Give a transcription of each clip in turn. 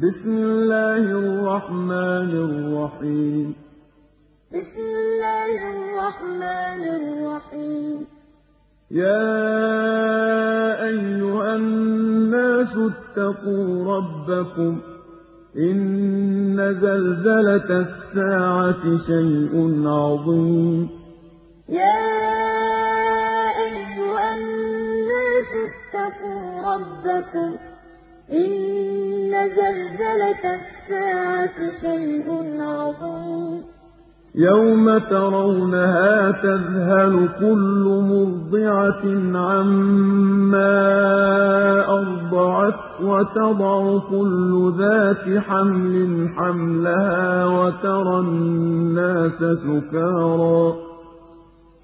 بسم الله الرحمن الرحيم. بسم الله الرحمن الرحيم. يا أيها الناس اتقوا ربكم. إن زلزلة الساعة شيء عظيم. يا أيها الناس اتقوا ربكم. إن زلزلة الساعة شيء عظيم. يوم ترونها تذهل كل مرضعة عما أرضعت وتضع كل ذات حمل حملها وترى الناس سكارى.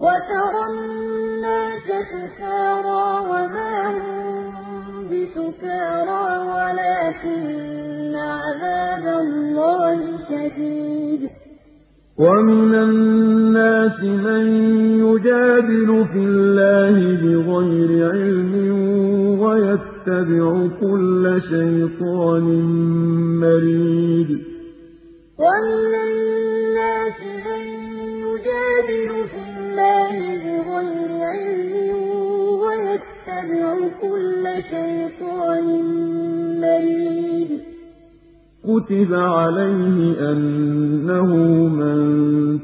وترى الناس سكارى وما هم بسكارى ولكن عذاب الله شديد. ومن الناس من يجادل في الله بغير علم ويتبع كل شيطان مريد. ومن الناس من يجادل في الله بغير علم ويتبع كل شيطان مريد. كتب عليه أنه من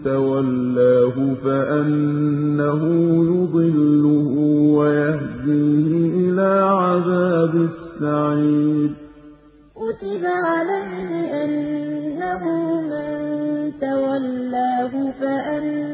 تولاه فأنه يضله ويهديه إلى عذاب السعير. كتب عليه أنه من تولاه فأنه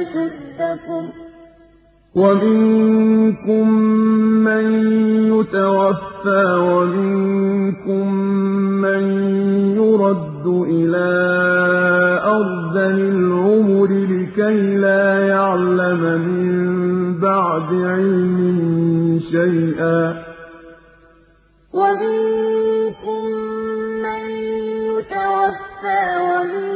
أشدكم؟ ومنكم من يتوفى ومنكم من يرد إلى أرذل العمر لكي لا يعلم من بعد علم شيئا. ومنكم من يتوفى ومنكم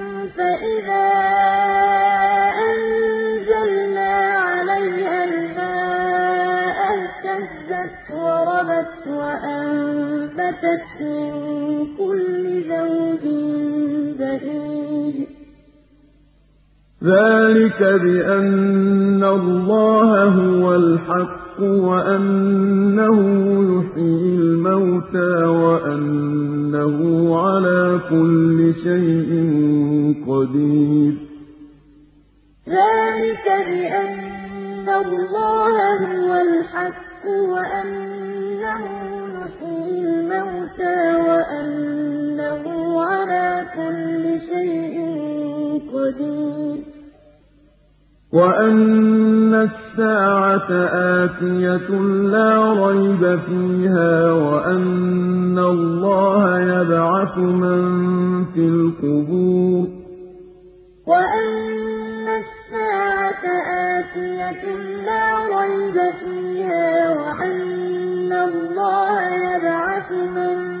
فَإِذَا أَنزَلْنَا عَلَيْهَا الْمَاءَ اهْتَزَّتْ وَرَبَتْ وَأَنبَتَتْ مِن كُلِّ زَوْجٍ بَهِيجٍ. ذَٰلِكَ بِأَنَّ اللَّهَ هُوَ الْحَقُّ وَأَنَّهُ يُحْيِي الْمَوْتَىٰ وَأَنَّهُ عَلَىٰ كُلِّ شَيْءٍ قَدِيرٌ. ذَٰلِكَ بِأَنَّ اللَّهَ هُوَ الْحَقُّ وَأَنَّهُ يُحْيِي الْمَوْتَىٰ وَأَنَّهُ عَلَىٰ كُلِّ شَيْءٍ قَدِيرٌ. وَأَنَّ السَّاعَةَ آتِيَةٌ لَّا رَيْبَ فِيهَا وَأَنَّ اللَّهَ يَبْعَثُ مَن فِي الْقُبُورِ وَأَنَّ السَّاعَةَ آتِيَةٌ لَّا رَيْبَ فِيهَا وَأَنَّ اللَّهَ يَبْعَثُ مَن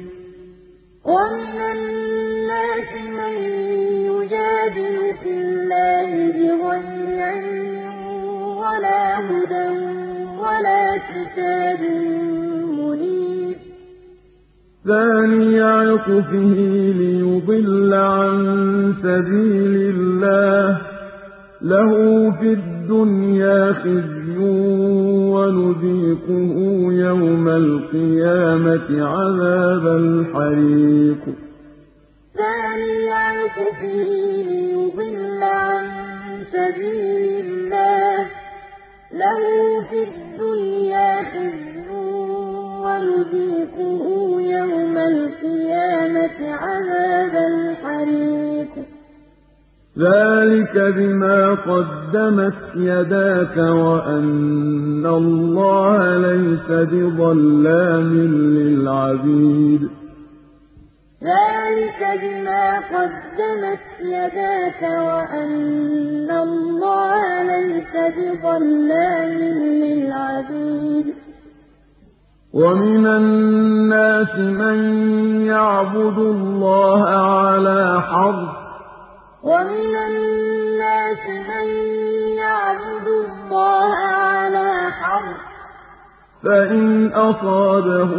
عِطْفِهِ لِيُضِلَّ عَن سَبِيلِ اللَّهِ ۖ. لَهُ فِي الدُّنْيَا خِزْيٌ وَنُذِيقُهُ يَوْمَ الْقِيَامَةِ عَذَابَ الْحَرِيقِ. ثَانِيَ عِطْفِهِ لِيُضِلَّ عَن سَبِيلِ اللَّهِ ۖ. لَهُ فِي الدُّنْيَا خِزْيٌ وَنُذِيقُهُ يَوْمَ الْقِيَامَةِ عَذَابَ الْحَرِيقِ. ذَٰلِكَ بِمَا قَدَّمَتْ يَدَاكَ وَأَنَّ اللَّهَ لَيْسَ بِظَلَّامٍ لِّلْعَبِيدِ. ذَٰلِكَ بِمَا قَدَّمَتْ يَدَاكَ وَأَنَّ اللَّهَ لَيْسَ بِظَلَّامٍ لِّلْعَبِيدِ. وَمِنَ النَّاسِ مَن يَعْبُدُ اللَّهَ عَلَىٰ حَرْفٍ ۖ وَمِنَ النَّاسِ مَن يَعْبُدُ اللَّهَ عَلَىٰ حَرْفٍ ۖ فَإِنْ أَصَابَهُ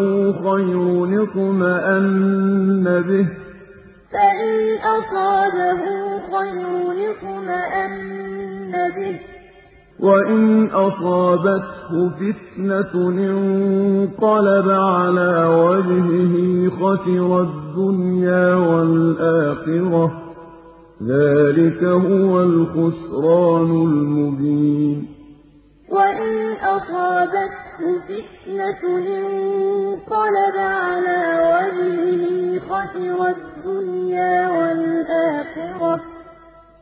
خَيْرٌ اطْمَأَنَّ بِهِ ۖ وَإِنْ أَصَابَتْهُ فِتْنَةٌ انقَلَبَ عَلَىٰ وَجْهِهِ خَسِرَ الدُّنْيَا وَالْآخِرَةَ ۚ ذَٰلِكَ هُوَ الْخُسْرَانُ الْمُبِينُ وَإِنْ أَصَابَتْهُ فِتْنَةٌ انقَلَبَ عَلَىٰ وَجْهِهِ خَسِرَ الدُّنْيَا وَالْآخِرَةَ ۚ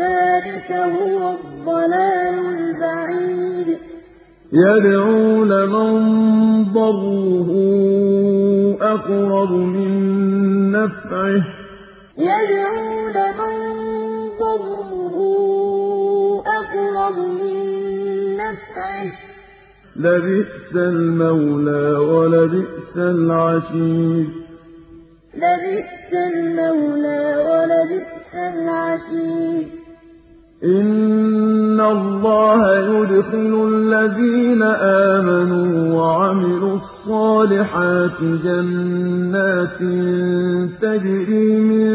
ذَٰلِكَ هُوَ الضَّلَالُ الْبَعِيدُ يَدْعُو لَمَن ضَرُّهُ أَقْرَبُ مِن نَّفْعِهِ ۚ لَبِئْسَ الْمَوْلَىٰ وَلَبِئْسَ الْعَشِيرُ لَبِئْسَ الْمَوْلَىٰ وَلَبِئْسَ الْعَشِيرُ إِنَّ اللَّهَ يُدْخِلُ الَّذِينَ آمَنُوا وَعَمِلُوا الصَّالِحَاتِ جَنَّاتٍ تَجْرِي مِن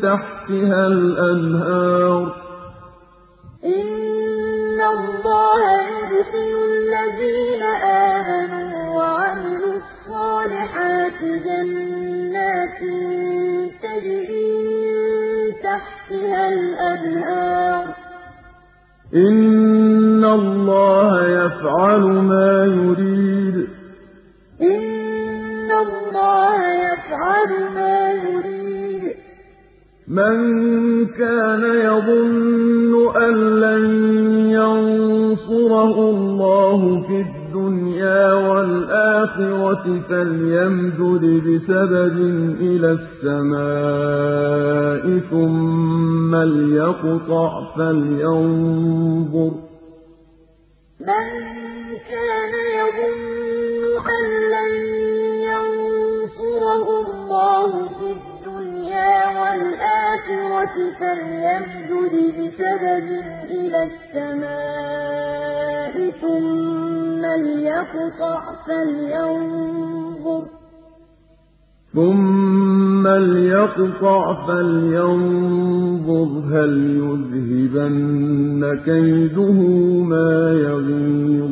تَحْتِهَا الْأَنْهَارُ ۚ إِنَّ اللَّهَ يُدْخِلُ الَّذِينَ آمَنُوا وَعَمِلُوا الصَّالِحَاتِ جَنَّاتٍ تَجْرِي مِن تَحْتِهَا الْأَنْهَارُ ۚ إِنَّ اللَّهَ يَفْعَلُ مَا يُرِيدُ. إِنَّ اللَّهَ يَفْعَلُ مَا يُرِيدُ. مَن كَانَ يَظُنُّ أَن لَّن يَنصُرَهُ اللَّهُ فِي الدُّنْيَا وَالْآخِرَةِ فَلْيَمْدُدْ بِسَبَبٍ إِلَى السَّمَاءِ ثُمَّ لْيَقْطَعْ فَلْيَنظُرْ. مَن كَانَ يَظُنُّ أَن لَّن يَنصُرَهُ اللَّهُ فِي الدُّنْيَا فَلْيَمْدُدْ بِسَبَبٍ إِلَى السَّمَاءِ ثُمَّ لْيَقْطَعْ فَلْيَنظُرْ. ثُمَّ لْيَقْطَعْ فَلْيَنظُرْ هَلْ يُذْهِبَنَّ كَيْدُهُ مَا يَغِيظُ.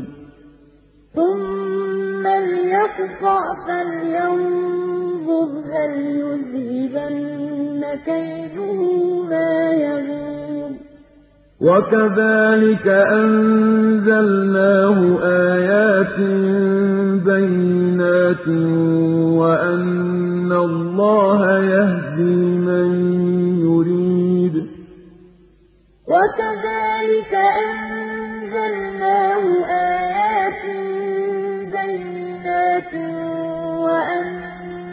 ثُمَّ لْيَقْطَعْ فَلْيَنظُرْ. هَلْ يُذْهِبَنَّ كَيْدُهُ مَا يَغِيظُ وَكَذَٰلِكَ أَنزَلْنَاهُ آيَاتٍ بَيِّنَاتٍ وَأَنَّ اللَّهَ يَهْدِي مَن يُرِيدُ. وَكَذَٰلِكَ أَنزَلْنَاهُ آيَاتٍ بَيِّنَاتٍ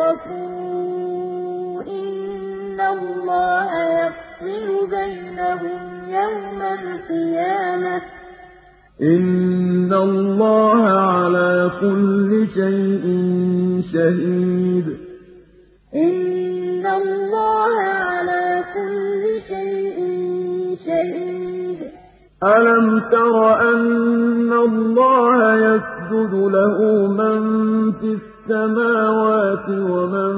أَشْرَكُوا إِنَّ اللَّهَ يَفْصِلُ بَيْنَهُمْ يَوْمَ الْقِيَامَةِ ۚ إِنَّ اللَّهَ عَلَىٰ كُلِّ شَيْءٍ شَهِيدٌ إِنَّ اللَّهَ عَلَىٰ كُلِّ شَيْءٍ شَهِيدٌ أَلَمْ تَرَ أَنَّ اللَّهَ يَسْجُدُ لَهُ مَن فِي السَّمَاوَاتِ وَمَن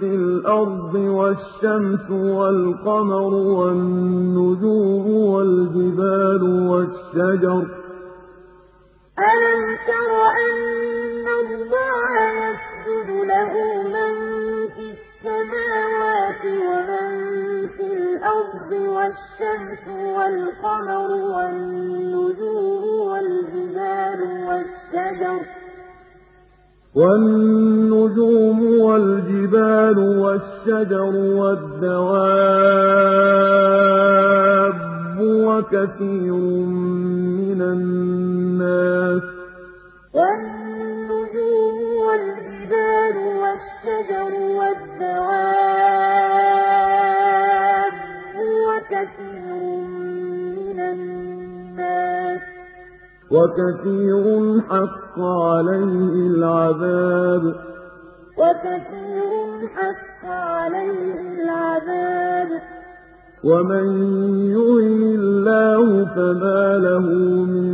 فِي الْأَرْضِ وَالشَّمْسُ وَالْقَمَرُ وَالنُّجُومُ وَالْجِبَالُ وَالشَّجَرُ ۗ أَلَمْ تَرَ أَنَّ اللَّهَ يَسْجُدُ لَهُ مَن فِي السَّمَاوَاتِ وَمَن فِي الْأَرْضِ وَالشَّمْسُ وَالْقَمَرُ وَالنُّجُومُ وَالْجِبَالُ وَالشَّجَرُ ۗ وَالنُّجُومُ وَالْجِبَالُ وَالشَّجَرُ وَالدَّوَابُّ وَكَثِيرٌ مِّنَ النَّاسِ ۖ وَكَثِيرٌ حَقَّ عَلَيْهِ الْعَذَابُ ۗ. وَكَثِيرٌ حَقَّ عَلَيْهِ الْعَذَابُ ۗ. وَمَن يُهِنِ اللَّهُ فَمَا لَهُ مِن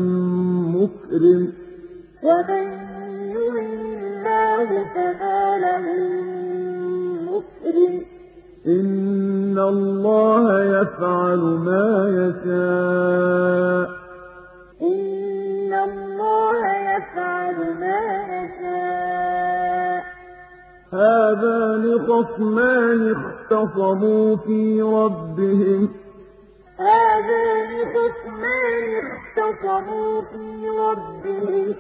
مُّكْرِمٍ ۚ. وَمَن يُهِنِ اللَّهُ فَمَا لَهُ مِن مُّكْرِمٍ ۚ. إِنَّ اللَّهَ يَفْعَلُ مَا يَشَاءُ ۩ هَٰذَانِ خَصْمَانِ اخْتَصَمُوا فِي رَبِّهِمْ ۖ. هَٰذَانِ خَصْمَانِ اخْتَصَمُوا فِي رَبِّهِمْ ۖ.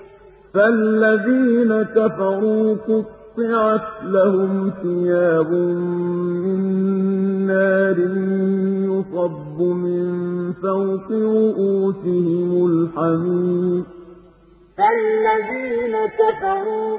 فَالَّذِينَ كَفَرُوا قُطِّعَتْ لَهُمْ ثِيَابٌ مِّن نَّارٍ يُصَبُّ مِن فَوْقِ رُءُوسِهِمُ الْحَمِيمُ. فَالَّذِينَ كَفَرُوا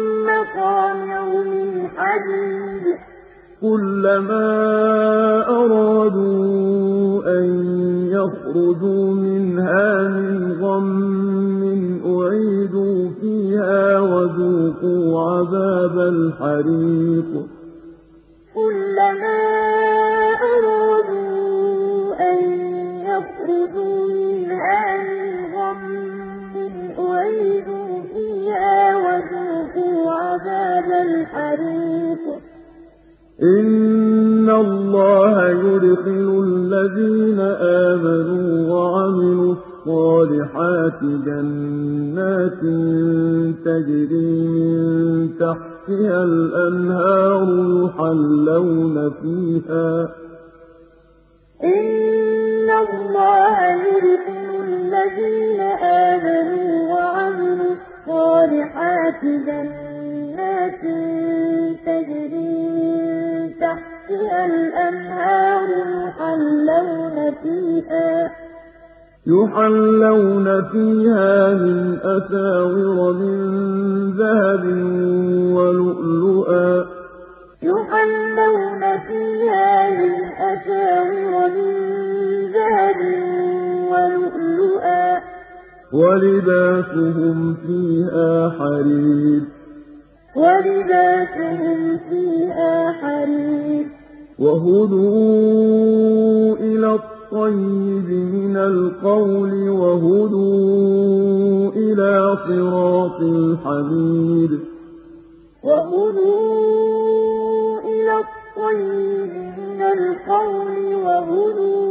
مَّقَامِعُ مِنْ حَدِيدٍ كُلَّمَا أَرَادُوا أَن يَخْرُجُوا مِنْهَا مِنْ غَمٍّ أُعِيدُوا فِيهَا وَذُوقُوا عَذَابَ الْحَرِيقِ. كُلَّمَا أَرَادُوا أَن يَخْرُجُوا مِنْهَا مِنْ غَمٍّ أُعِيدُوا فِيهَا وَذُوقُوا عَذَابَ الْحَرِيقِ. إِنَّ اللَّهَ يُدْخِلُ الَّذِينَ آمَنُوا وَعَمِلُوا الصَّالِحَاتِ جَنَّاتٍ تَجْرِي مِن تَحْتِهَا الْأَنْهَارُ يُحَلَّوْنَ فِيهَا. إِنَّ اللَّهَ يُدْخِلُ الَّذِينَ آمَنُوا وَعَمِلُوا الصَّالِحَاتِ جَنَّاتٍ تَجْرِي مِن تَحْتِهَا الْأَنْهَارُ يُحَلَّوْنَ فِيهَا يُحَلَّوْنَ فِيهَا مِنْ أَسَاوِرَ مِن ذَهَبٍ وَلُؤْلُؤًا ۖ يُحَلَّوْنَ فِيهَا مِنْ أَسَاوِرَ مِن ذَهَبٍ وَلُؤْلُؤًا ۖ وَلِبَاسُهُمْ فِيهَا حَرِيرٌ. وَلِبَاسُهُمْ فِيهَا حَرِيرٌ. وَهُدُوا إِلَى الطَّيِّبِ مِنَ الْقَوْلِ وَهُدُوا إِلَىٰ صِرَاطِ الْحَمِيدِ. وَهُدُوا إِلَى الطَّيِّبِ مِنَ الْقَوْلِ وَهُدُوا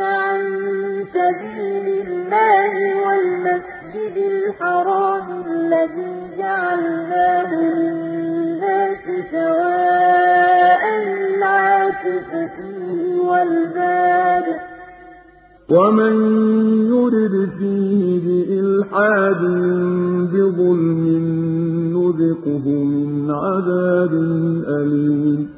عَن سَبِيلِ اللَّهِ وَالْمَسْجِدِ الْحَرَامِ الَّذِي جَعَلْنَاهُ لِلنَّاسِ سَوَاءً الْعَاكِفُ فِيهِ وَالْبَادِ وَمَن يُرِدْ فِيهِ بِإِلْحَادٍ بِظُلْمٍ نُّذِقْهُ مِنْ عَذَابٍ أَلِيمٍ.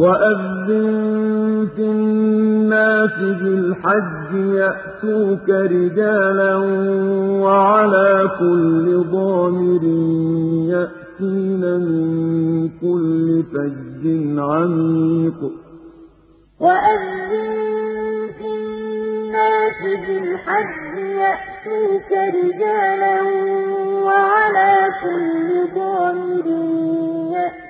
وَأَذِّن فِي النَّاسِ بِالْحَجِّ يَأْتُوكَ رِجَالًا وَعَلَىٰ كُلِّ ضَامِرٍ يَأْتِينَ مِن كُلِّ فَجٍّ عَمِيقٍ وَأَذِّن فِي النَّاسِ بِالْحَجِّ يَأْتُوكَ رِجَالًا وعلى كل ضامر يأتين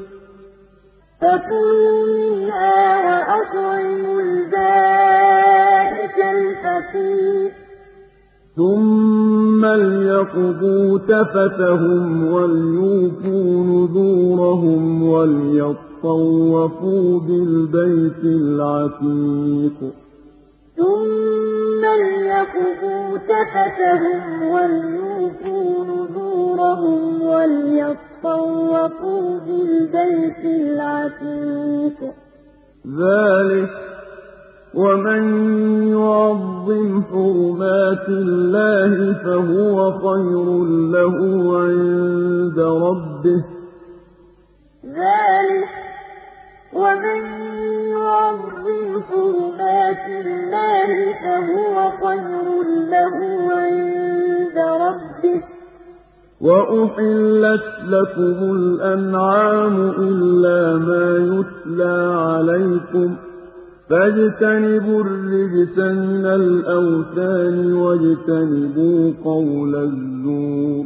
فَكُلُوا مِنْهَا وَأَطْعِمُوا الْبَائِسَ الْفَقِيرَ. ثُمَّ لْيَقْضُوا تَفَثَهُمْ وَلْيُوفُوا نُذُورَهُمْ وَلْيَطَّوَّفُوا بِالْبَيْتِ الْعَتِيقِ. ثُمَّ لْيَقْضُوا تَفَثَهُمْ وَلْيُوفُوا نُذُورَهُمْ وَلْيَطَّوَّفُوا بِالْبَيْتِ الْعَتِيقِ. ذَٰلِكَ وَمَن يُعَظِّمْ حُرُمَاتِ اللَّهِ فَهُوَ خَيْرٌ لَّهُ عِندَ رَبِّهِ ۗ. ذَٰلِكَ وَمَن يُعَظِّمْ حُرُمَاتِ اللَّهِ فَهُوَ خَيْرٌ لَّهُ عِندَ رَبِّهِ ۗ. وَأُحِلَّتْ لَكُمُ الْأَنْعَامُ إِلَّا مَا يُتْلَىٰ عَلَيْكُمْ ۖ فاجتنبوا الرجس من الأوثان واجتنبوا قول الزور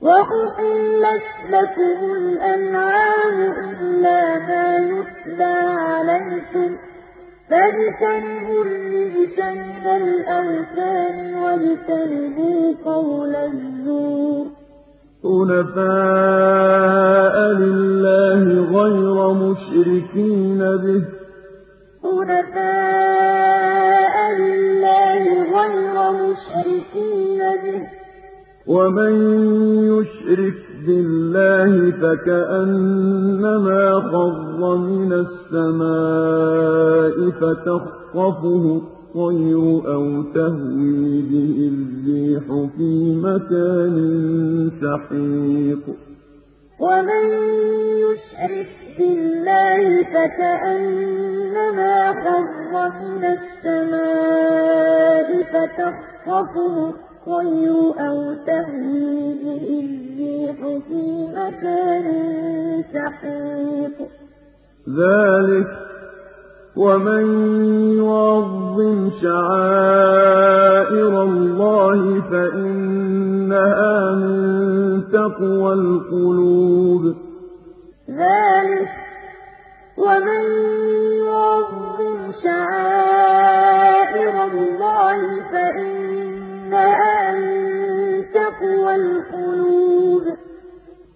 وأحلت لكم الأنعام إلا ما يتلى عليكم فاجتنبوا الرجس من الأوثان واجتنبوا قول الزور حنفاء لله غير مشركين به. حُنَفَاءَ لِلَّهِ غَيْرَ مُشْرِكِينَ بِهِ ۚ. وَمَن يُشْرِكْ بِاللَّهِ فَكَأَنَّمَا خَرَّ مِنَ السَّمَاءِ فَتَخْطَفُهُ الطَّيْرُ أَوْ تَهْوِي بِهِ الرِّيحُ فِي مَكَانٍ سَحِيقٍ. وَمَن يُشْرِكْ بِاللَّهِ فَكَأَنَّمَا خَرَّ مِنَ السَّمَاءِ فَتَخْطَفُهُ الطَّيْرُ أَوْ تَهْوِي بِهِ الرِّيحُ فِي مَكَانٍ سَحِيقٍ. ذَٰلِكَ وَمَن يُعَظِّمْ شَعَائِرَ اللَّهِ فَإِنَّهَا مِن تَقْوَى الْقُلُوبِ ذَٰلِكَ وَمَن يُعَظِّمْ شَعَائِرَ اللَّهِ فَإِنَّهَا مِن تَقْوَى الْقُلُوبِ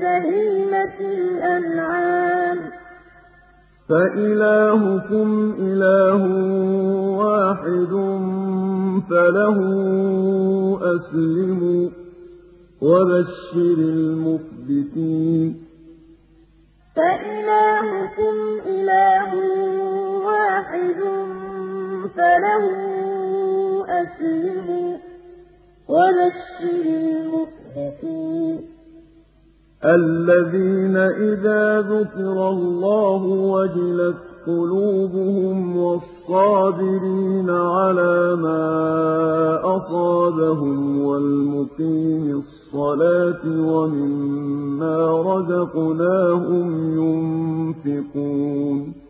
بَهِيمَةِ الْأَنْعَامِ ۗ. فَإِلَٰهُكُمْ إِلَٰهٌ وَاحِدٌ فَلَهُ أَسْلِمُوا ۗ وَبَشِّرِ الْمُخْبِتِينَ. فَإِلَٰهُكُمْ إِلَٰهٌ وَاحِدٌ فَلَهُ أَسْلِمُوا ۗ وبشر المخبتين. الذين إذا ذكر الله وجلت قلوبهم والصابرين على ما أصابهم والمقيم الصلاة ومما رزقناهم ينفقون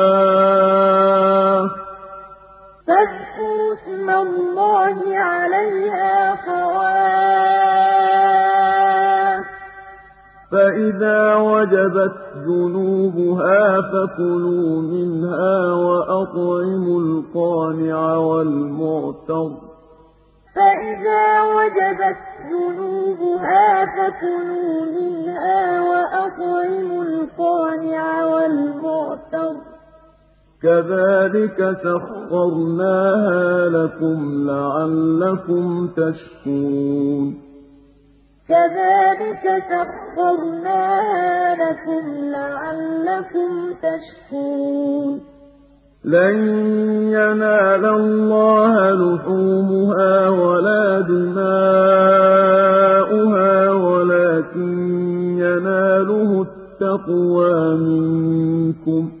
الله عليها صواف فإذا وجبت جنوبها فكلوا منها وأطعموا القانع والمعتر. فإذا وجبت جنوبها فكلوا منها وأطعموا القانع والمعتر. كذلك سخرناها لكم لعلكم تشكرون كذلك سخرناها لكم لعلكم تشكرون لن ينال الله لحومها ولا دماؤها ولكن يناله التقوى منكم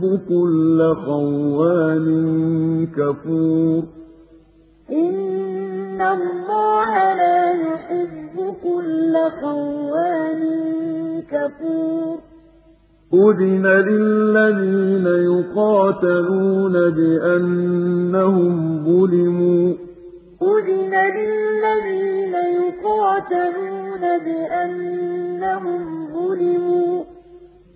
كل خوان كفور. إن الله لا يحب كل خوان كفور. أذن للذين يقاتلون بأنهم ظلموا. أذن للذين يقاتلون بأنهم ظلموا.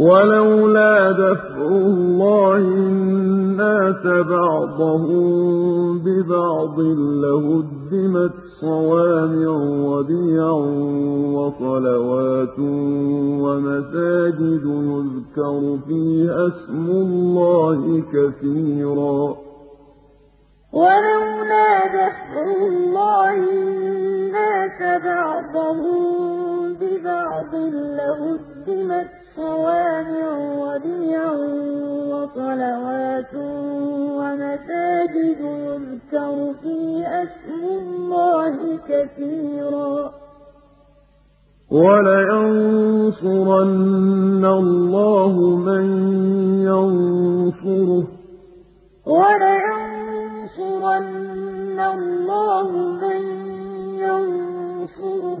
ولولا دفع الله الناس بعضهم ببعض لهدمت صوامع وبيع وصلوات ومساجد يذكر فيها اسم الله كثيرا. ولولا دفع الله الناس بعضهم ببعض لهدمت صوامع وبيع وصلوات ومساجد يذكر فيها اسم الله كثيرا وَلَيَنصُرَنَّ اللَّهُ مَن يَنصُرُهُ ۗ وَلَيَنصُرَنَّ اللَّهُ مَن يَنصُرُهُ ۗ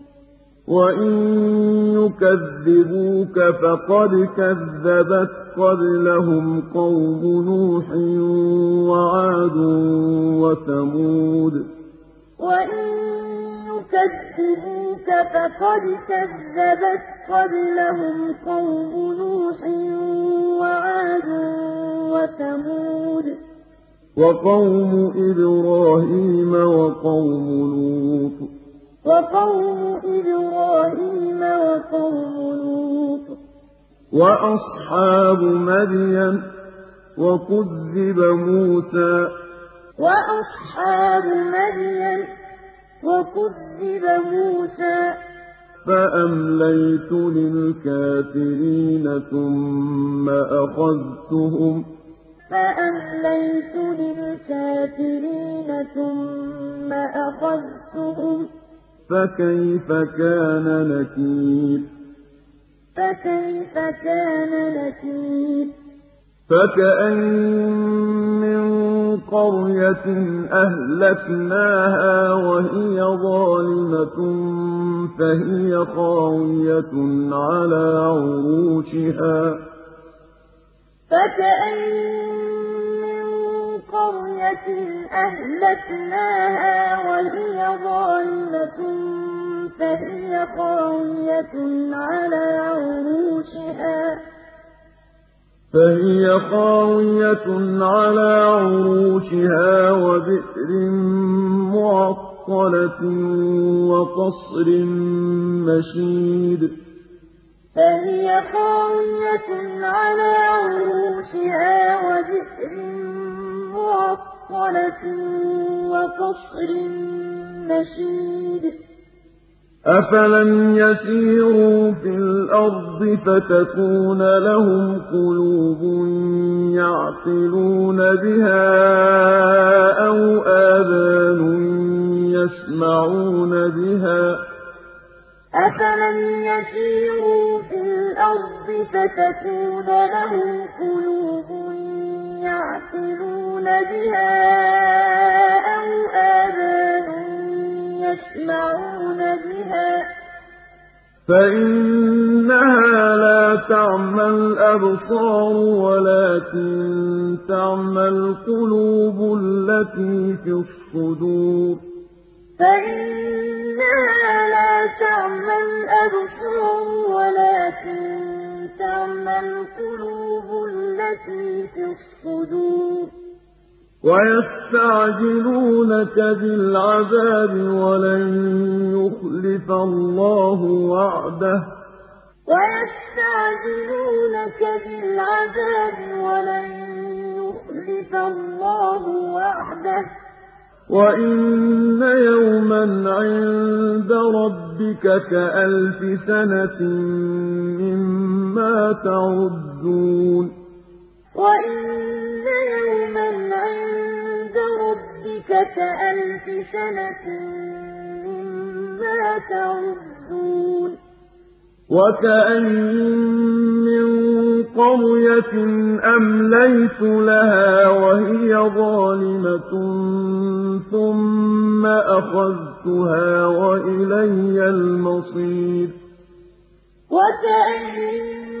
وَإِن يُكَذِّبُوكَ فَقَدْ كَذَّبَتْ قَبْلَهُمْ قَوْمُ نُوحٍ وَعَادٌ وَثَمُودُ وَإِن يُكَذِّبُوكَ فَقَدْ كَذَّبَتْ قَبْلَهُمْ قَوْمُ نُوحٍ وَعَادٌ وَثَمُودُ وَقَوْمُ إِبْرَاهِيمَ وَقَوْمُ لُوطٍ وَقَوْمُ إِبْرَاهِيمَ وَقَوْمُ لُوطٍ. وَأَصْحَابُ مَدْيَنَ ۖ وَكُذِّبَ مُوسَىٰ. وَأَصْحَابُ مَدْيَنَ ۖ وَكُذِّبَ مُوسَىٰ. فَأَمْلَيْتُ لِلْكَافِرِينَ ثُمَّ أَخَذْتُهُمْ ۖ. فَأَمْلَيْتُ لِلْكَافِرِينَ ثُمَّ أَخَذْتُهُمْ ۖ. فَكَيْفَ كَانَ نَكِيرِ؟ فَكَيْفَ كَانَ نَكِيرِ؟ فَكَأَيِّن مِّن قَرْيَةٍ أَهْلَكْنَاهَا وَهِيَ ظَالِمَةٌ فَهِيَ خَاوِيَةٌ عَلَىٰ عُرُوشِهَا. فَكَأَيِّن قَرْيَةٍ أَهْلَكْنَاهَا وَهِيَ ظَالِمَةٌ فَهِيَ خَاوِيَةٌ عَلَىٰ عُرُوشِهَا. فهي خاوية على عروشها وبئر معطلة وقصر مشيد. فهي خاوية على عروشها وبئر معطلة وقصر مشيد أَفَلَمْ يَسِيرُوا فِي الْأَرْضِ فَتَكُونَ لَهُمْ قُلُوبٌ يَعْقِلُونَ بِهَا أَوْ آذَانٌ يَسْمَعُونَ بِهَا ۚ أَفَلَمْ يَسِيرُوا فِي الْأَرْضِ فَتَكُونَ لَهُمْ قُلُوبٌ يَعْقِلُونَ بِهَا أَوْ آذَانٌ يَسْمَعُونَ بِهَا ۚ. فَإِنَّهَا لَا تَعْمَى الْأَبْصَارُ وَلَٰكِن تَعْمَى الْقُلُوبُ الَّتِي فِي الصُّدُورِ. فَإِنَّهَا لَا تَعْمَى الْأَبْصَارُ وَلَٰكِن تَعْمَى الْقُلُوبُ الَّتِي فِي الصُّدُورِ. وَيَسْتَعْجِلُونَكَ بِالْعَذَابِ وَلَن يُخْلِفَ اللَّهُ وَعْدَهُ ۚ. وَيَسْتَعْجِلُونَكَ بِالْعَذَابِ وَلَن يُخْلِفَ اللَّهُ وَعْدَهُ ۚ. وَإِنَّ يَوْمًا عِندَ رَبِّكَ كَأَلْفِ سَنَةٍ مِّمَّا تَعُدُّونَ. وَإِنَّ يَوْمًا عِندَ رَبِّكَ كَأَلْفِ سَنَةٍ مِّمَّا تَعُدُّونَ وَكَأَيِّن مِّن قَرْيَةٍ أَمْلَيْتُ لَهَا وَهِيَ ظَالِمَةٌ ثُمَّ أَخَذْتُهَا وَإِلَيَّ الْمَصِيرُ وَكَأَيِّن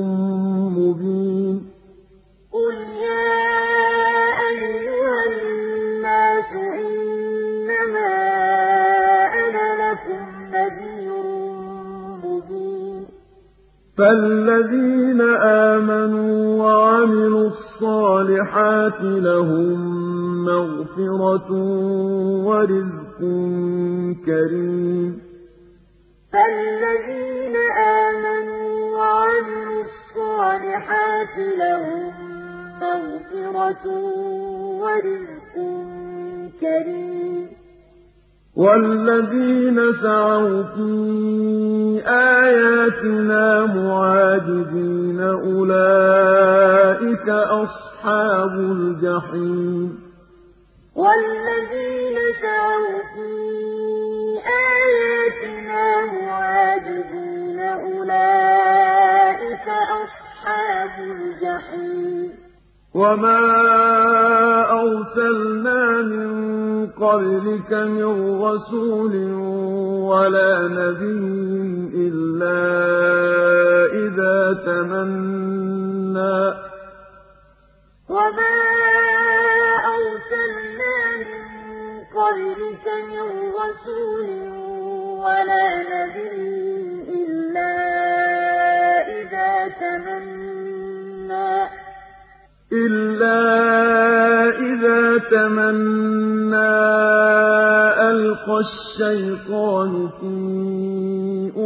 فَالَّذِينَ آمَنُوا وَعَمِلُوا الصَّالِحَاتِ لَهُم مَّغْفِرَةٌ وَرِزْقٌ كَرِيمٌ فَالَّذِينَ آمَنُوا وَعَمِلُوا الصَّالِحَاتِ لَهُم مَّغْفِرَةٌ وَرِزْقٌ كَرِيمٌ وَالَّذِينَ سَعَوْا فِي آيَاتِنَا مُعَاجِزِينَ أُولَٰئِكَ أَصْحَابُ الْجَحِيمِ. وَالَّذِينَ سَعَوْا فِي آيَاتِنَا مُعَاجِزِينَ أُولَٰئِكَ أَصْحَابُ الْجَحِيمِ. وَمَا أَرْسَلْنَا مِن قَبْلِكَ مِن رَّسُولٍ وَلَا نَبِيٍّ إِلَّا إِذَا تَمَنَّىٰ تَمَنَّىٰ أَلْقَى الشَّيْطَانُ فِي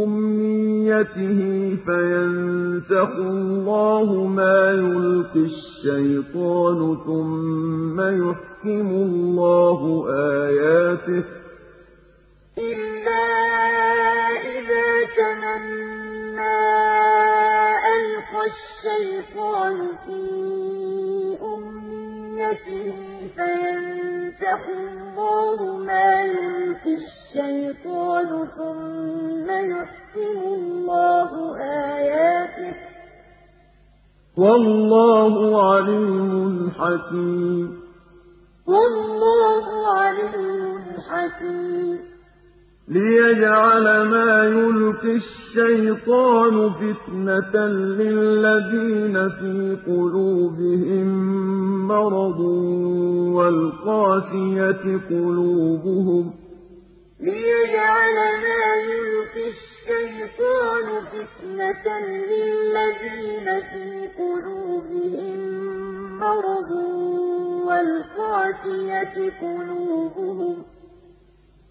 أُمْنِيَّتِهِ فَيَنسَخُ اللَّهُ مَا يُلْقِي الشَّيْطَانُ ثُمَّ يُحْكِمُ اللَّهُ آيَاتِهِ ۗ. إِلَّا إِذَا تَمَنَّىٰ فَيَنسَخُ اللَّهُ مَا يُلْقِي الشَّيْطَانُ ثُمَّ يُحْكِمُ اللَّهُ آيَاتِهِ ۗ وَاللَّهُ عَلِيمٌ حَكِيمٌ لِيَجْعَلَ مَا يُلْقِي الشَّيْطَانُ فِتْنَةً لِّلَّذِينَ فِي قُلُوبِهِم مَّرَضٌ وَالْقَاسِيَةِ قُلُوبُهُمْ ۗ لِيَجْعَلَ مَا يُلْقِي الشَّيْطَانُ فِتْنَةً لِّلَّذِينَ فِي قُلُوبِهِم مَّرَضٌ وَالْقَاسِيَةِ قُلُوبُهُمْ ۗ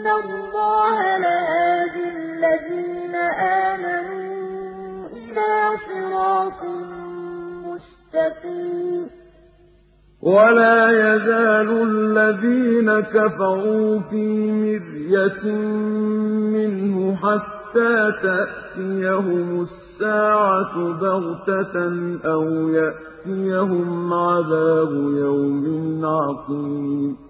وَإِنَّ اللَّهَ لَهَادِ الَّذِينَ آمَنُوا إِلَىٰ صِرَاطٍ مُّسْتَقِيمٍ. وَلَا يَزَالُ الَّذِينَ كَفَرُوا فِي مِرْيَةٍ مِّنْهُ حَتَّىٰ تَأْتِيَهُمُ السَّاعَةُ بَغْتَةً أَوْ يَأْتِيَهُمْ عَذَابُ يَوْمٍ عَقِيمٍ.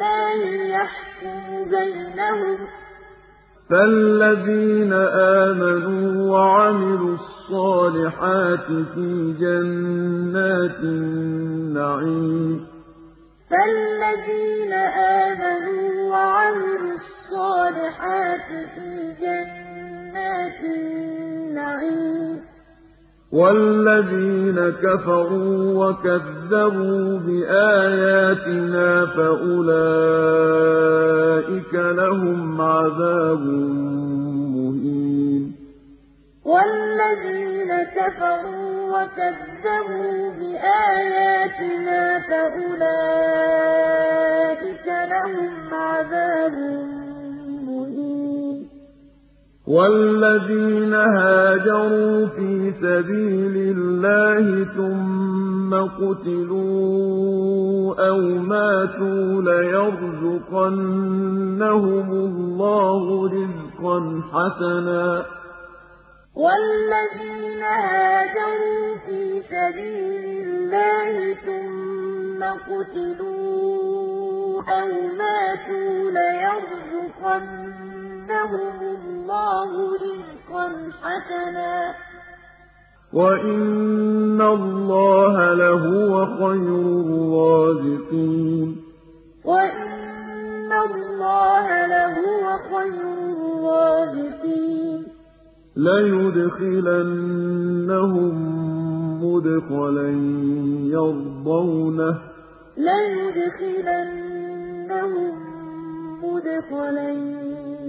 لِّلَّهِ يَحْكُمُ بَيْنَهُمْ ۚ. فَالَّذِينَ آمَنُوا وَعَمِلُوا الصَّالِحَاتِ فِي جَنَّاتِ النَّعِيمِ. فَالَّذِينَ آمَنُوا وَعَمِلُوا الصَّالِحَاتِ فِي جَنَّاتِ النَّعِيمِ. وَالَّذِينَ كَفَرُوا وَكَذَّبُوا بِآيَاتِنَا فَأُولَٰئِكَ لَهُمْ عَذَابٌ مُّهِينٌ. وَالَّذِينَ كَفَرُوا وَكَذَّبُوا بِآيَاتِنَا فَأُولَٰئِكَ لَهُمْ عَذَابٌ مُّهِينٌ وَالَّذِينَ هَاجَرُوا فِي سَبِيلِ اللَّهِ ثُمَّ قُتِلُوا أَوْ مَاتُوا لَيَرْزُقَنَّهُمُ اللَّهُ رِزْقًا حَسَنًا ۚ. وَالَّذِينَ هَاجَرُوا فِي سَبِيلِ اللَّهِ ثُمَّ قُتِلُوا أَوْ مَاتُوا لَيَرْزُقَنَّهُمُ اللَّهُ رِزْقًا حَسَنًا ۚ. وَإِنَّ اللَّهَ لَهُوَ خَيْرُ الرَّازِقِينَ. وَإِنَّ اللَّهَ لَهُوَ خَيْرُ الرَّازِقِينَ. لَيُدْخِلَنَّهُم مُّدْخَلًا يَرْضَوْنَهُ ۗ. لَيُدْخِلَنَّهُم مُّدْخَلًا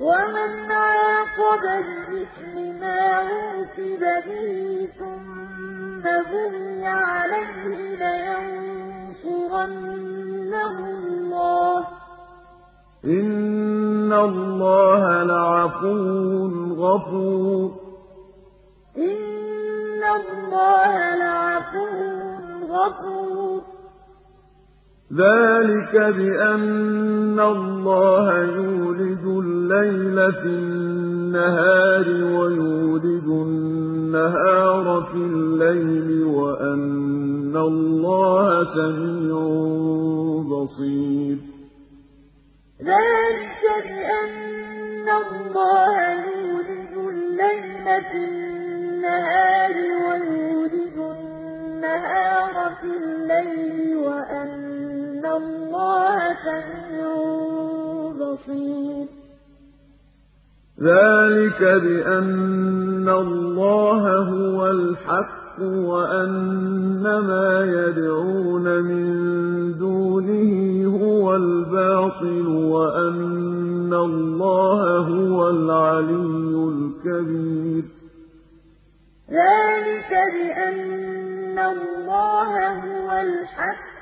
وَمَنْ عَاقَبَ بِمِثْلِ مَا عُوقِبَ بِهِ ثُمَّ بُغِيَ عَلَيْهِ لَيَنصُرَنَّهُ اللَّهُ ۗ. إِنَّ اللَّهَ لَعَفُوٌّ غَفُورٌ. إِنَّ اللَّهَ لَعَفُوٌّ غَفُورٌ. ذَٰلِكَ بِأَنَّ اللَّهَ يُولِجُ اللَّيْلَ فِي النَّهَارِ وَيُولِجُ النَّهَارَ فِي اللَّيْلِ وَأَنَّ اللَّهَ سَمِيعٌ بَصِيرٌ ذَٰلِكَ بِأَنَّ اللَّهَ يُولِجُ اللَّيْلَ فِي النَّهَارِ وَيُولِجُ النَّهَارَ فِي اللَّيْلِ وَأَنَّ اللَّهَ سَمِيعٌ بَصِيرٌ ذَٰلِكَ بِأَنَّ اللَّهَ هُوَ الْحَقُّ وَأَنَّ مَا يَدْعُونَ مِن دُونِهِ هُوَ الْبَاطِلُ وَأَنَّ اللَّهَ هُوَ الْعَلِيُّ الْكَبِيرُ ذَٰلِكَ بِأَنَّ اللَّهَ هُوَ الْحَقُّ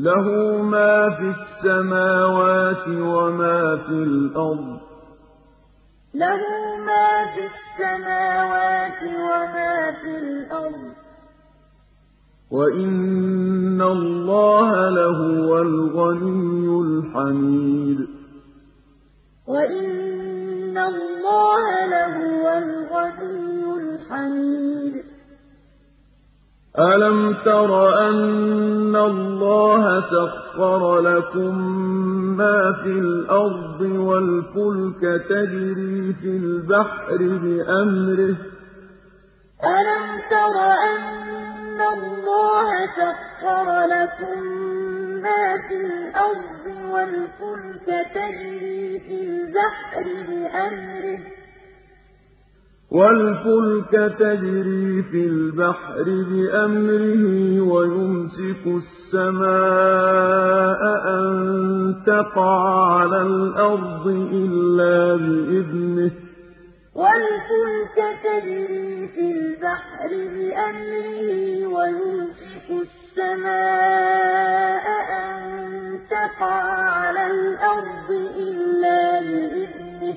لَّهُ مَا فِي السَّمَاوَاتِ وَمَا فِي الْأَرْضِ ۗ. لَهُ مَا فِي السَّمَاوَاتِ وَمَا فِي الْأَرْضِ ۗۚ. وَإِنَّ اللَّهَ لَهُوَ الْغَنِيُّ الْحَمِيدُ. وَإِنَّ اللَّهَ لَهُوَ الْغَنِيُّ الْحَمِيدُ. أَلَمْ تَرَ أَنَّ اللَّهَ سَخَّرَ لَكُم مَّا فِي الْأَرْضِ وَالْفُلْكَ تَجْرِي فِي الْبَحْرِ بِأَمْرِهِ ۖ أَلَمْ تَرَ أَنَّ اللَّهَ سَخَّرَ لَكُم مَّا فِي الْأَرْضِ وَالْفُلْكَ تَجْرِي فِي الْبَحْرِ بِأَمْرِهِ وَالْفُلْكَ تَجْرِي فِي الْبَحْرِ بِأَمْرِهِ وَيُمْسِكُ السَّمَاءَ أَن تَقَعَ عَلَى الْأَرْضِ إِلَّا بِإِذْنِهِ ۗ. وَالْفُلْكَ تَجْرِي فِي الْبَحْرِ بِأَمْرِهِ وَيُمْسِكُ السَّمَاءَ أَن تَقَعَ عَلَى الْأَرْضِ إِلَّا بِإِذْنِهِ ۗ.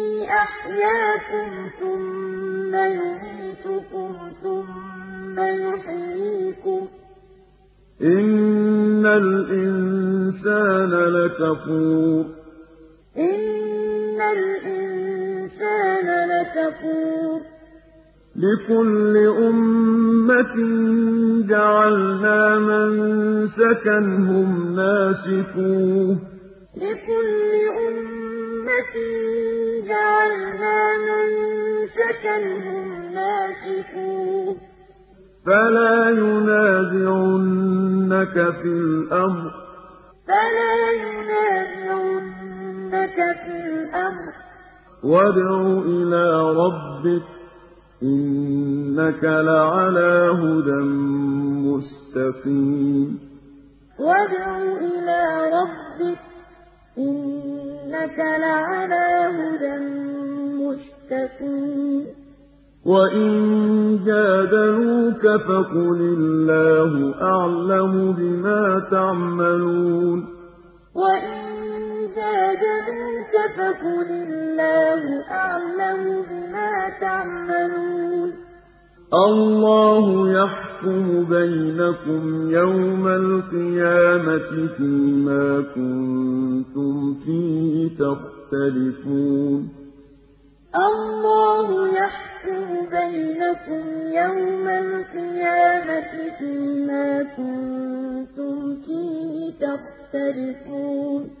أَحْيَاكُمْ ثُمَّ يُمِيتُكُمْ ثُمَّ يُحْيِيكُمْ ۖ إِنَّ الْإِنسَانَ لَكَفُورٌ إِنَّ الْإِنسَانَ لَكَفُورٌ لِكُلِّ أُمَّةٍ جَعَلْنَا مَنسَكًا هُمْ نَاسِكُوهُ ۖ لِكُلِّ أُمَّةٍ جَعَلْنَا مَنسَكًا هُمْ نَاسِكُوهُ ۖ فَلَا يُنَازِعُنَّكَ فِي الْأَمْرِ ۚ. فَلَا يُنَازِعُنَّكَ فِي الْأَمْرِ ۚ. وَادْعُ إِلَىٰ رَبِّكَ ۖ إِنَّكَ لَعَلَىٰ هُدًى مُّسْتَقِيمٍ. وَادْعُ إِلَىٰ رَبِّكَ ۖ إِنَّكَ لَعَلَىٰ هُدًى مُّسْتَقِيمٍ. وَإِن جَادَلُوكَ فَقُلِ اللَّهُ أَعْلَمُ بِمَا تَعْمَلُونَ. وَإِن جَادَلُوكَ فَقُلِ اللَّهُ أَعْلَمُ بِمَا تَعْمَلُونَ. اللَّهُ يَحْكُمُ بَيْنَكُمْ يَوْمَ الْقِيَامَةِ فِيمَا كُنتُمْ فِيهِ تَخْتَلِفُونَ. اللَّهُ يَحْكُمُ بَيْنَكُمْ يَوْمَ الْقِيَامَةِ فِيمَا كُنتُمْ فِيهِ تَخْتَلِفُونَ.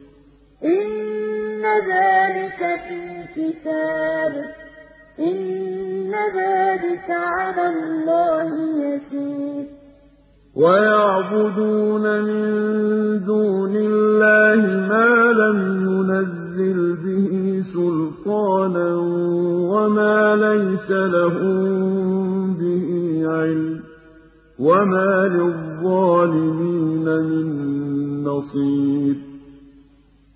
إِنَّ ذَٰلِكَ فِي كِتَابٍ ۚ إِنَّ ذَٰلِكَ عَلَى اللَّهِ يَسِيرٌ. وَيَعْبُدُونَ مِن دُونِ اللَّهِ مَا لَمْ يُنَزِّلْ بِهِ سُلْطَانًا وَمَا لَيْسَ لَهُم بِهِ عِلْمٌ ۗ وَمَا لِلظَّالِمِينَ مِن نَّصِيرٍ.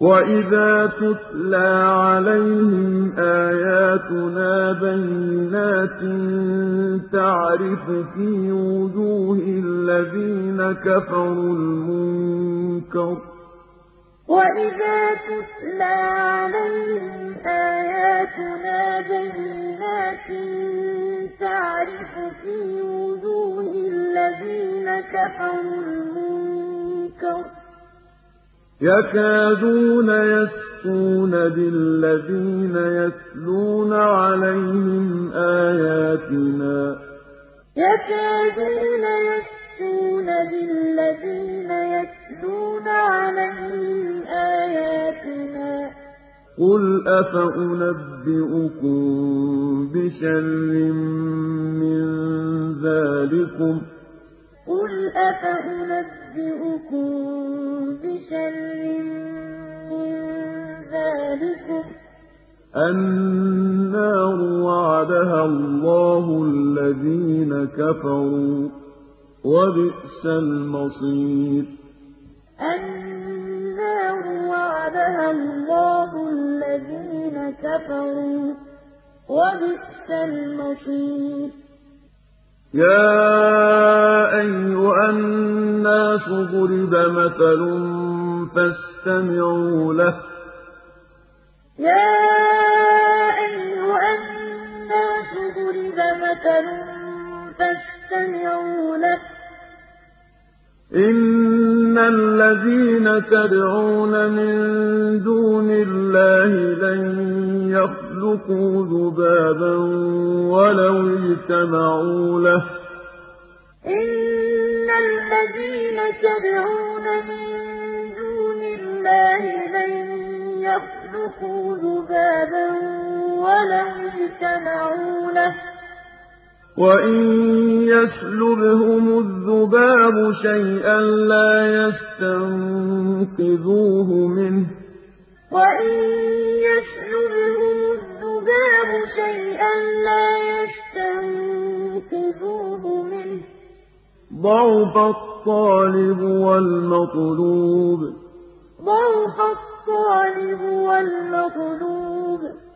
وَإِذَا تُتْلَىٰ عَلَيْهِمْ آيَاتُنَا بَيِّنَاتٍ تَعْرِفُ فِي وُجُوهِ الَّذِينَ كَفَرُوا الْمُنكَرَ ۖ وَإِذَا تُتْلَىٰ عَلَيْهِمْ آيَاتُنَا بَيِّنَاتٍ تَعْرِفُ فِي وُجُوهِ الَّذِينَ كَفَرُوا الْمُنكَرَ ۖ يَكَادُونَ يَسْطُونَ بِالَّذِينَ يَتْلُونَ عَلَيْهِمْ آيَاتِنَا. يَسْطُونَ بِالَّذِينَ يَتْلُونَ عَلَيْهِمْ آيَاتِنَا ۗ. قُلْ أَفَأُنَبِّئُكُم بِشَرٍّ مِّن ذَٰلِكُمْ ۗ؟ النَّارُ وَعَدَهَا اللَّهُ الَّذِينَ كَفَرُوا ۖ وَبِئْسَ الْمَصِيرُ. النَّارُ وَعَدَهَا اللَّهُ الَّذِينَ كَفَرُوا ۖ وَبِئْسَ الْمَصِيرُ. يَا أَيُّهَا النَّاسُ ضُرِبَ مَثَلٌ فَاسْتَمِعُوا لَهُ ۚ. إِنَّ الَّذِينَ تَدْعُونَ مِن دُونِ اللَّهِ لَن يَخْلُقُوا ذُبَابًا وَلَوِ اجْتَمَعُوا لَهُ ۖ وَإِن يَسْلُبْهُمُ الذُّبَابُ شَيْئًا لَّا يَسْتَنقِذُوهُ مِنْهُ ۚ ضَعُفَ الطَّالِبُ وَالْمَطْلُوبُ. ضَعُفَ الطَّالِبُ وَالْمَطْلُوبُ.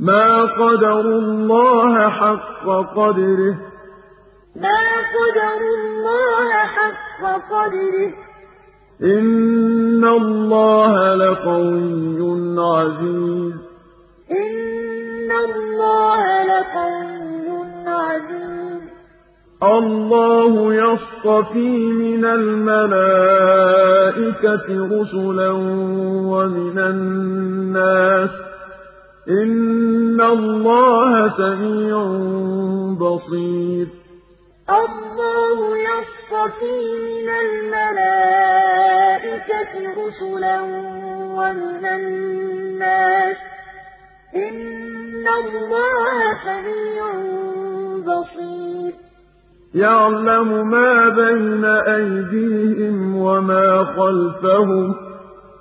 مَا قَدَرُوا اللَّهَ حَقَّ قَدْرِهِ. مَا قَدَرُوا اللَّهَ حَقَّ قَدْرِهِ ۗ. إِنَّ اللَّهَ لَقَوِيٌّ عَزِيزٌ. إِنَّ اللَّهَ لَقَوِيٌّ عَزِيزٌ. اللَّهُ يَصْطَفِي مِنَ الْمَلَائِكَةِ رُسُلًا وَمِنَ النَّاسِ ۚ. إِنَّ اللَّهَ سَمِيعٌ بَصِيرٌ اللَّهُ يَصْطَفِي مِنَ الْمَلَائِكَةِ رُسُلًا وَمِنَ النَّاسِ ۚ إِنَّ اللَّهَ سَمِيعٌ بَصِيرٌ يَعْلَمُ مَا بَيْنَ أَيْدِيهِمْ وَمَا خَلْفَهُمْ ۗ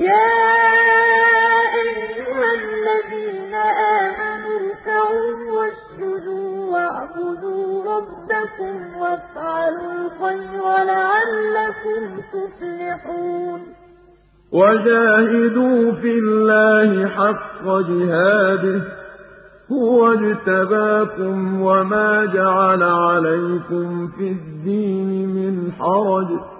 يَا أَيُّهَا الَّذِينَ آمَنُوا ارْكَعُوا وَاسْجُدُوا وَاعْبُدُوا رَبَّكُمْ وَافْعَلُوا الْخَيْرَ لَعَلَّكُمْ تُفْلِحُونَ وَجَاهِدُوا فِي اللَّهِ حَقَّ جِهَادِهِ ۚ هُوَ اجْتَبَاكُمْ وَمَا جَعَلَ عَلَيْكُمْ فِي الدِّينِ مِنْ حَرَجٍ ۚ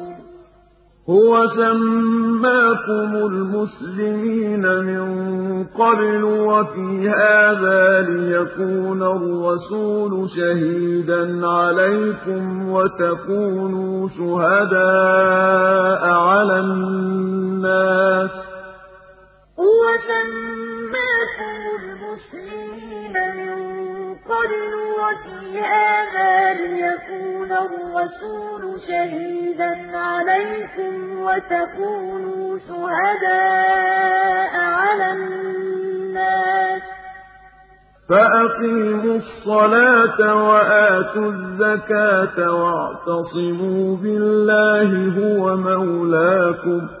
هُوَ سَمَّاكُمُ الْمُسْلِمِينَ مِن قَبْلُ وَفِي هَٰذَا لِيَكُونَ الرَّسُولُ شَهِيدًا عَلَيْكُمْ وَتَكُونُوا شُهَدَاءَ عَلَى النَّاسِ ۚ. هُوَ سَمَّاكُمُ الْمُسْلِمِينَ مِن قَبْلُ وفي هذا ليكون الرسول شهيدا عليكم وتكونوا شهداء على الناس. فأقيموا الصلاة وآتوا الزكاة واعتصموا بالله هو مولاكم.